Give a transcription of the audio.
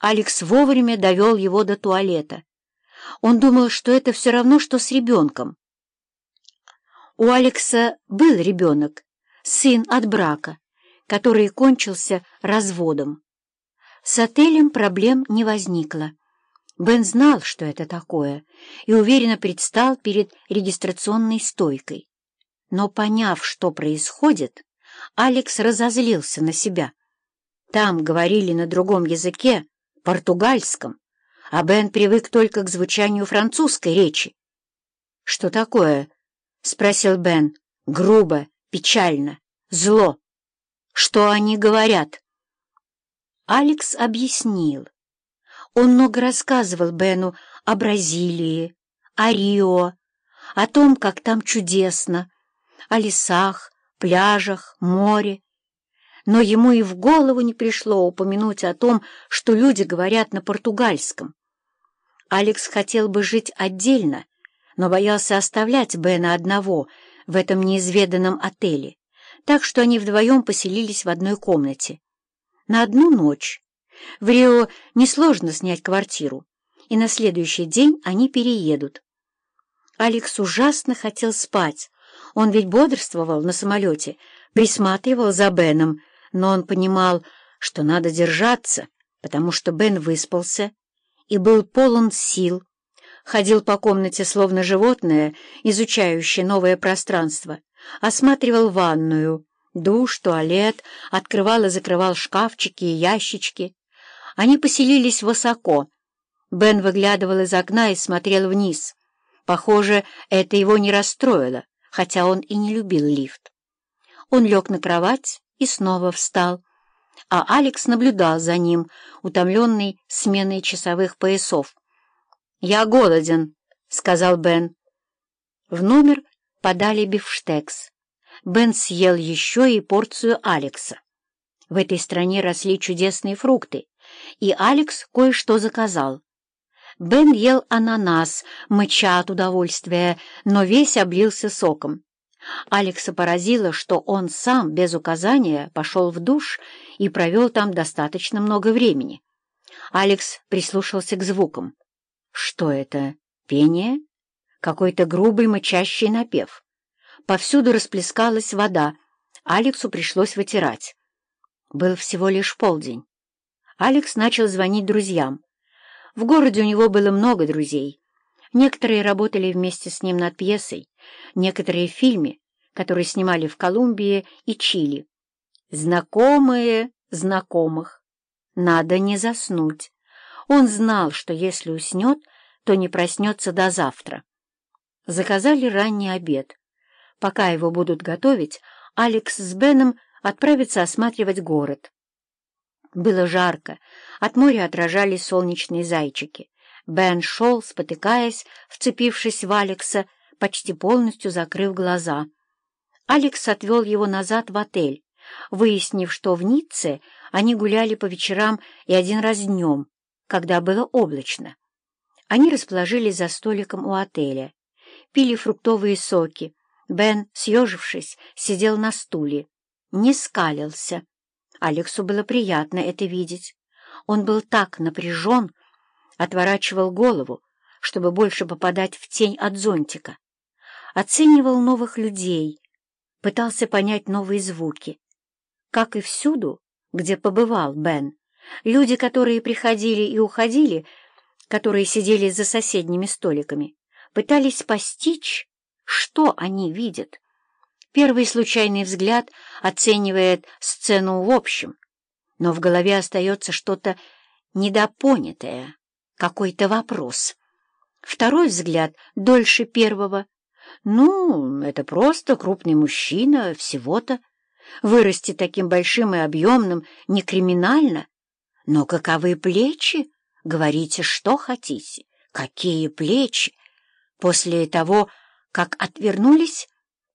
Алекс вовремя довел его до туалета. Он думал, что это все равно, что с ребенком. У Алекса был ребенок, сын от брака, который кончился разводом. С отелем проблем не возникло. Бен знал, что это такое, и уверенно предстал перед регистрационной стойкой. Но, поняв, что происходит, Алекс разозлился на себя. Там говорили на другом языке, португальском, а Бен привык только к звучанию французской речи. «Что такое?» — спросил Бен. «Грубо, печально, зло. Что они говорят?» Алекс объяснил. Он много рассказывал Бену о Бразилии, о Рио, о том, как там чудесно, о лесах, пляжах, море. Но ему и в голову не пришло упомянуть о том, что люди говорят на португальском. Алекс хотел бы жить отдельно, но боялся оставлять Бена одного в этом неизведанном отеле, так что они вдвоем поселились в одной комнате. На одну ночь в Рио несложно снять квартиру, и на следующий день они переедут. Алекс ужасно хотел спать. Он ведь бодрствовал на самолете, присматривал за Беном, но он понимал, что надо держаться, потому что Бен выспался и был полон сил, ходил по комнате словно животное, изучающее новое пространство, осматривал ванную, душ, туалет, открывал и закрывал шкафчики и ящички, они поселились высоко. Бен выглядывал из окна и смотрел вниз. Похоже, это его не расстроило, хотя он и не любил лифт. Он лег на кровать и снова встал, а Алекс наблюдал за ним, утомленный сменой часовых поясов. «Я голоден», — сказал Бен. В номер подали бифштекс. Бен съел еще и порцию Алекса. В этой стране росли чудесные фрукты, и Алекс кое-что заказал. Бен ел ананас, мыча от удовольствия, но весь облился соком. Алекса поразило, что он сам, без указания, пошел в душ и провел там достаточно много времени. Алекс прислушался к звукам. Что это? Пение? Какой-то грубый мычащий напев. Повсюду расплескалась вода. Алексу пришлось вытирать. Был всего лишь полдень. Алекс начал звонить друзьям. В городе у него было много друзей. Некоторые работали вместе с ним над пьесой, некоторые в фильме, которые снимали в Колумбии и Чили. Знакомые знакомых. Надо не заснуть. Он знал, что если уснет, то не проснется до завтра. Заказали ранний обед. Пока его будут готовить, Алекс с Беном отправятся осматривать город. Было жарко, от моря отражались солнечные зайчики. Бен шел, спотыкаясь, вцепившись в Алекса, почти полностью закрыв глаза. Алекс отвел его назад в отель, выяснив, что в Ницце они гуляли по вечерам и один раз днем, когда было облачно. Они расположились за столиком у отеля, пили фруктовые соки. Бен, съежившись, сидел на стуле, не скалился. Алексу было приятно это видеть. Он был так напряжен, отворачивал голову, чтобы больше попадать в тень от зонтика. Оценивал новых людей, пытался понять новые звуки. Как и всюду, где побывал Бен, люди, которые приходили и уходили, которые сидели за соседними столиками, пытались постичь, что они видят. Первый случайный взгляд оценивает сцену в общем, но в голове остается что-то недопонятое, какой-то вопрос. Второй взгляд дольше первого. Ну, это просто крупный мужчина, всего-то. Вырасти таким большим и объемным не криминально. Но каковы плечи? Говорите, что хотите. Какие плечи? После того, как отвернулись,